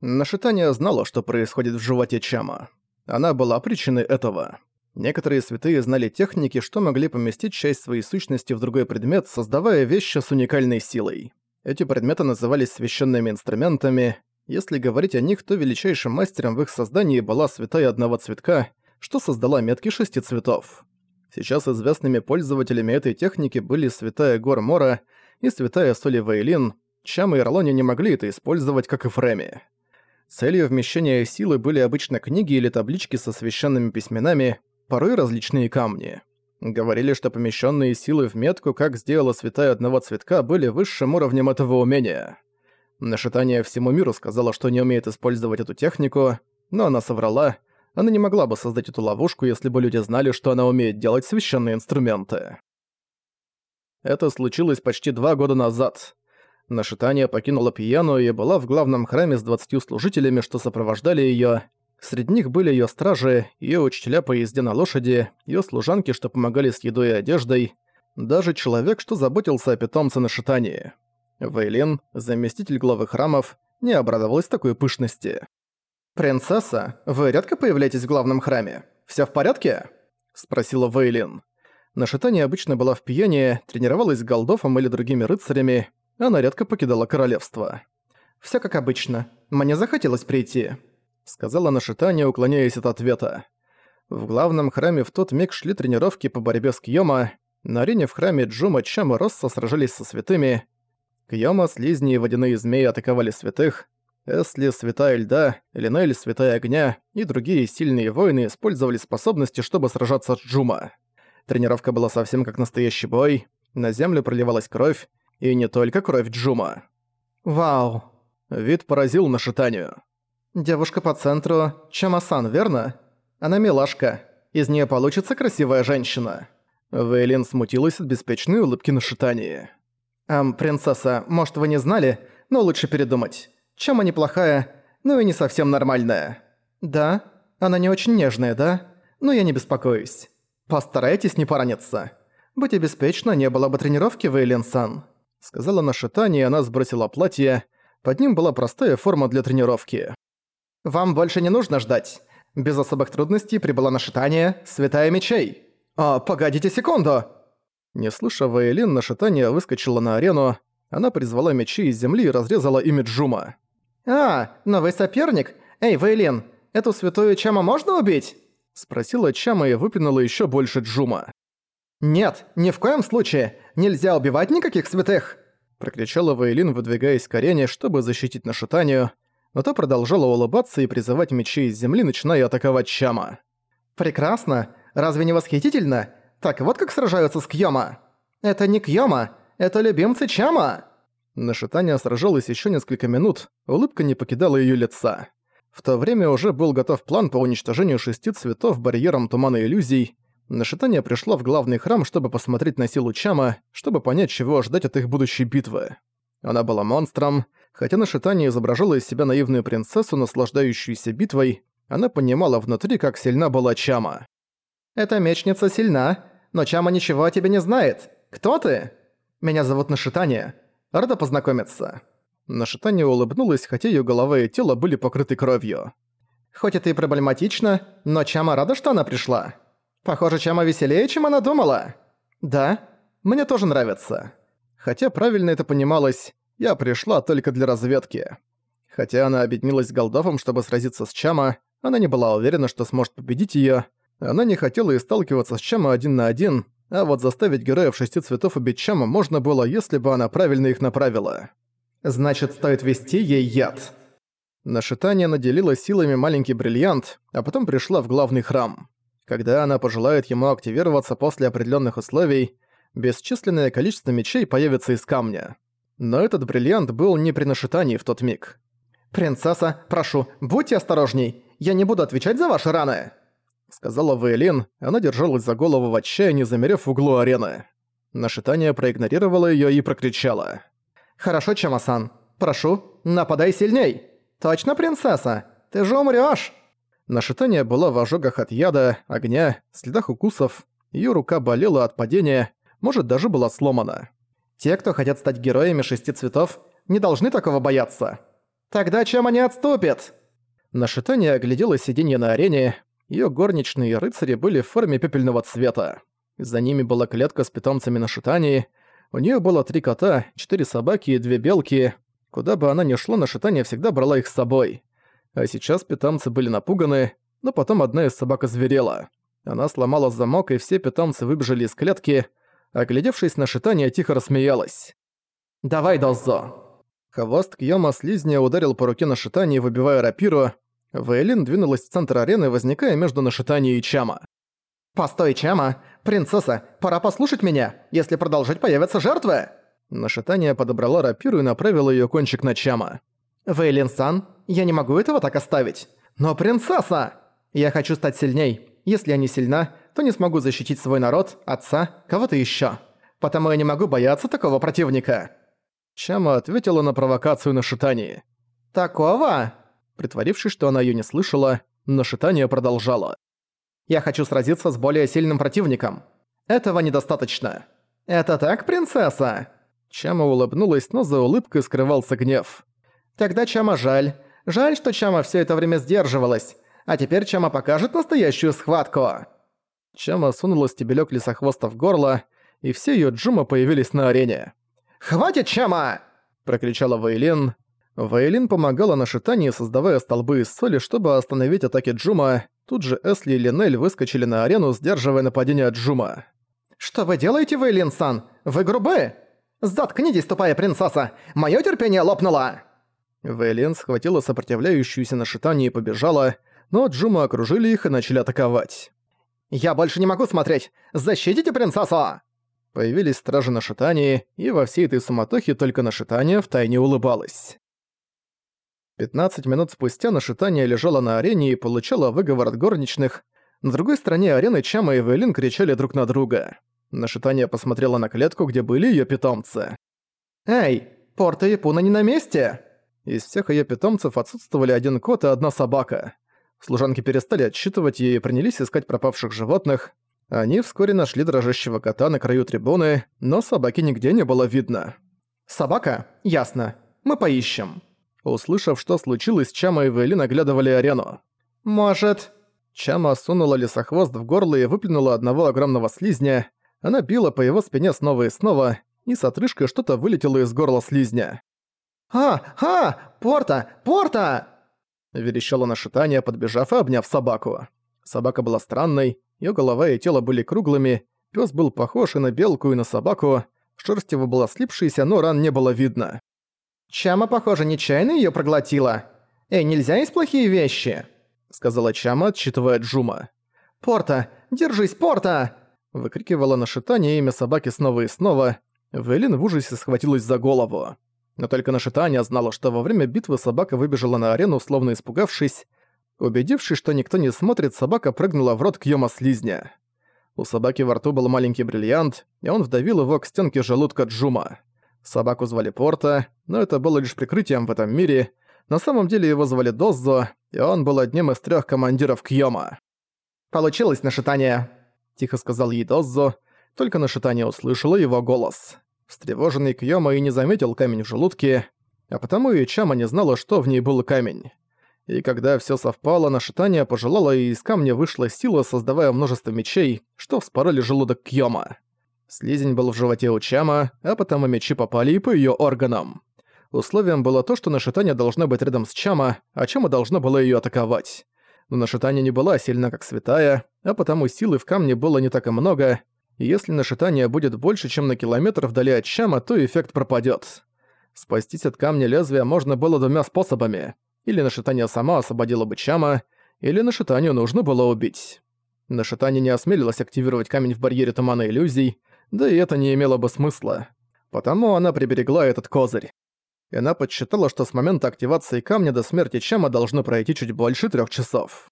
Нашитание знала, что происходит в животе Чама. Она была причиной этого. Некоторые святые знали техники, что могли поместить часть своей сущности в другой предмет, создавая вещи с уникальной силой. Эти предметы назывались священными инструментами. Если говорить о них, то величайшим мастером в их создании была святая одного цветка, что создала метки шести цветов. Сейчас известными пользователями этой техники были святая Гор Мора и святая Соли Вейлин. Чам и Ирлони не могли это использовать, как и Фреми. Целью вмещения силы были обычно книги или таблички со священными письменами, порой различные камни. Говорили, что помещенные силы в метку, как сделала святая одного цветка, были высшим уровнем этого умения. Нашитание всему миру сказала, что не умеет использовать эту технику, но она соврала. Она не могла бы создать эту ловушку, если бы люди знали, что она умеет делать священные инструменты. Это случилось почти два года назад. Нашитание покинула пьяну и была в главном храме с двадцатью служителями, что сопровождали её, Среди них были её стражи, её учителя по езде на лошади, её служанки, что помогали с едой и одеждой, даже человек, что заботился о питомце на шитании. Вейлин, заместитель главы храмов, не обрадовалась такой пышности. «Принцесса, вы редко появляетесь в главном храме? Всё в порядке?» – спросила Вейлин. На шитании обычно была в пьяне, тренировалась с Голдофом или другими рыцарями, она редко покидала королевство. «Всё как обычно. Мне захотелось прийти», сказала Нашитание, уклоняясь от ответа. В главном храме в тот миг шли тренировки по борьбе с Кьёма. На арене в храме Джума, Чам и Росса сражались со святыми. Кьёма, слизни и водяные змеи атаковали святых. Эсли, святая льда, Линель, святая огня и другие сильные воины использовали способности, чтобы сражаться с Джума. Тренировка была совсем как настоящий бой. На землю проливалась кровь, и не только кровь Джума. «Вау!» Вид поразил Нашитанию. «Девушка по центру – Чамасан, верно? Она милашка. Из нее получится красивая женщина». Вейлин смутилась от беспечной улыбки на шитании. «Эм, принцесса, может, вы не знали, но лучше передумать. Чама неплохая, ну и не совсем нормальная. Да, она не очень нежная, да? Но я не беспокоюсь. Постарайтесь не пораниться. Быть обеспечена не было бы тренировки, Вейлин-сан», сказала на шитании, она сбросила платье. Под ним была простая форма для тренировки. «Вам больше не нужно ждать. Без особых трудностей прибыла на шитание «Святая мечей». «А, погодите секунду!» Не слыша Ваэлин, на шитание выскочила на арену. Она призвала мечи из земли и разрезала ими Джума. «А, новый соперник? Эй, Вейлин, эту святую Чама можно убить?» Спросила Чама и выплюнула еще больше Джума. «Нет, ни в коем случае! Нельзя убивать никаких святых!» Прокричала Вейлин, выдвигаясь к арене, чтобы защитить нашитанию но та продолжала улыбаться и призывать мечи из земли, начиная атаковать Чама. «Прекрасно! Разве не восхитительно? Так вот как сражаются с Кьёма! Это не Кьёма, это любимцы Чама!» Нашитание сражалось еще несколько минут, улыбка не покидала ее лица. В то время уже был готов план по уничтожению шести цветов барьером тумана иллюзий. Нашитание пришло в главный храм, чтобы посмотреть на силу Чама, чтобы понять, чего ожидать от их будущей битвы. Она была монстром, Хотя на шитании изображала из себя наивную принцессу, наслаждающуюся битвой, она понимала внутри, как сильна была Чама. «Эта мечница сильна, но Чама ничего о тебе не знает. Кто ты?» «Меня зовут Нашитание. Рада познакомиться». Нашитание улыбнулась, хотя ее голова и тело были покрыты кровью. «Хоть это и проблематично, но Чама рада, что она пришла. Похоже, Чама веселее, чем она думала». «Да, мне тоже нравится». Хотя правильно это понималось, я пришла только для разведки. Хотя она объединилась с Голдовом, чтобы сразиться с Чама, она не была уверена, что сможет победить её. Она не хотела и сталкиваться с Чама один на один, а вот заставить героев шести цветов убить Чама можно было, если бы она правильно их направила. Значит, стоит вести ей яд. Нашитание наделила силами маленький бриллиант, а потом пришла в главный храм. Когда она пожелает ему активироваться после определенных условий, бесчисленное количество мечей появится из камня. Но этот бриллиант был не при нашитании в тот миг. «Принцесса, прошу, будьте осторожней, я не буду отвечать за ваши раны!» Сказала Вейлин, она держалась за голову в отчаянии, замерев в углу арены. Нашитание проигнорировало её и прокричало. «Хорошо, Чамасан, прошу, нападай сильней! Точно, принцесса? Ты же умрёшь!» Нашитание было в ожогах от яда, огня, следах укусов, её рука болела от падения, может, даже была сломана. Те, кто хотят стать героями шести цветов, не должны такого бояться. Тогда Чама не отступит!» Нашитание оглядело сиденье на арене, Её горничные рыцари были в форме пепельного цвета. За ними была клетка с питомцами на шитании, у неё было три кота, четыре собаки и две белки. Куда бы она ни шла, на шитание всегда брала их с собой. А сейчас питомцы были напуганы, но потом одна из собак озверела. Она сломала замок, и все питомцы выбежали из клетки. Оглядевшись на шитание, тихо рассмеялась. «Давай, Долзо!» Хвост Кьёма слизня ударил по руке на шитании, выбивая рапиру. Вейлин двинулась в центр арены, возникая между Нашитани и Чама. «Постой, Чама! Принцесса, пора послушать меня! Если продолжать, появятся жертвы!» Нашитание подобрала рапиру и направила её кончик на Чама. «Вейлин-сан, я не могу этого так оставить! Но принцесса! Я хочу стать сильней. Если я не сильна, то не смогу защитить свой народ, отца, кого-то ещё. Потому я не могу бояться такого противника!» Чама ответила на провокацию на шитании. «Такого?» Притворившись, что она её не слышала, но шитание продолжало. «Я хочу сразиться с более сильным противником. Этого недостаточно». «Это так, принцесса?» Чама улыбнулась, но за улыбкой скрывался гнев. «Тогда Чама жаль. Жаль, что Чама всё это время сдерживалась. А теперь Чама покажет настоящую схватку». Чама сунула стебелёк лесохвоста в горло, и все её джума появились на арене. «Хватит, Чама!» – прокричала Вейлин. Вейлин помогала на шитании, создавая столбы из соли, чтобы остановить атаки Джума. Тут же Эсли и Линель выскочили на арену, сдерживая нападение Джума. «Что вы делаете, Вейлин-сан? Вы грубы? Заткнитесь, тупая принцесса! Моё терпение лопнуло!» Вейлин схватила сопротивляющуюся на шитании и побежала, но Джума окружили их и начали атаковать. «Я больше не могу смотреть! Защитите принцессу!» Появились стражи на шитании, и во всей этой суматохе только на шитание втайне улыбалась. 15 минут спустя Нашитание лежала на арене и получала выговор от горничных. На другой стороне арены Чама и Вейлин кричали друг на друга. Нашитание посмотрела на клетку, где были её питомцы. «Эй, Порта и не на месте!» Из всех её питомцев отсутствовали один кот и одна собака. Служанки перестали отсчитывать её и принялись искать пропавших животных. Они вскоре нашли дрожащего кота на краю трибуны, но собаки нигде не было видно. «Собака? Ясно. Мы поищем». Услышав, что случилось, Чама и Вейли наглядывали арену. «Может...» Чама сунула лесохвост в горло и выплюнула одного огромного слизня. Она била по его спине снова и снова, и с отрыжкой что-то вылетело из горла слизня. «А! А! Порта! Порта!» Верещала на шитание, подбежав и обняв собаку. Собака была странной, её голова и тело были круглыми, пёс был похож и на белку, и на собаку, шерсть его была слипшейся, но ран не было видно. «Чама, похоже, нечаянно её проглотила. Эй, нельзя есть плохие вещи!» Сказала Чама, отчитывая Джума. «Порта! Держись, Порта!» Выкрикивала на шитание имя собаки снова и снова. Вейлин в ужасе схватилась за голову. Но только на шитание знала, что во время битвы собака выбежала на арену, словно испугавшись. Убедившись, что никто не смотрит, собака прыгнула в рот Кьёма слизня. У собаки во рту был маленький бриллиант, и он вдавил его к стенке желудка Джума. Собаку звали Порта, но это было лишь прикрытием в этом мире. На самом деле его звали Доззо, и он был одним из трех командиров Кьёма. «Получилось нашитание», — тихо сказал ей Доззо, только нашитание услышала его голос. Встревоженный Кьёма и не заметил камень в желудке, а потому и Чама не знала, что в ней был камень. И когда все совпало, нашитание пожелало, и из камня вышла сила, создавая множество мечей, что вспороли желудок Кьёма. Слизень был в животе у Чама, а потому мечи попали и по её органам. Условием было то, что Нашитание должна быть рядом с Чама, а Чама должна была её атаковать. Но Нашитание не была сильна как святая, а потому силы в камне было не так и много, если Нашитание будет больше, чем на километр вдали от Чама, то эффект пропадёт. Спастись от камня лезвия можно было двумя способами. Или Нашитание сама освободила бы Чама, или Нашитанию нужно было убить. Нашитание не осмелилась активировать камень в барьере тумана иллюзий, да и это не имело бы смысла. Потому она приберегла этот козырь. И она подсчитала, что с момента активации камня до смерти Чама должно пройти чуть больше трех часов.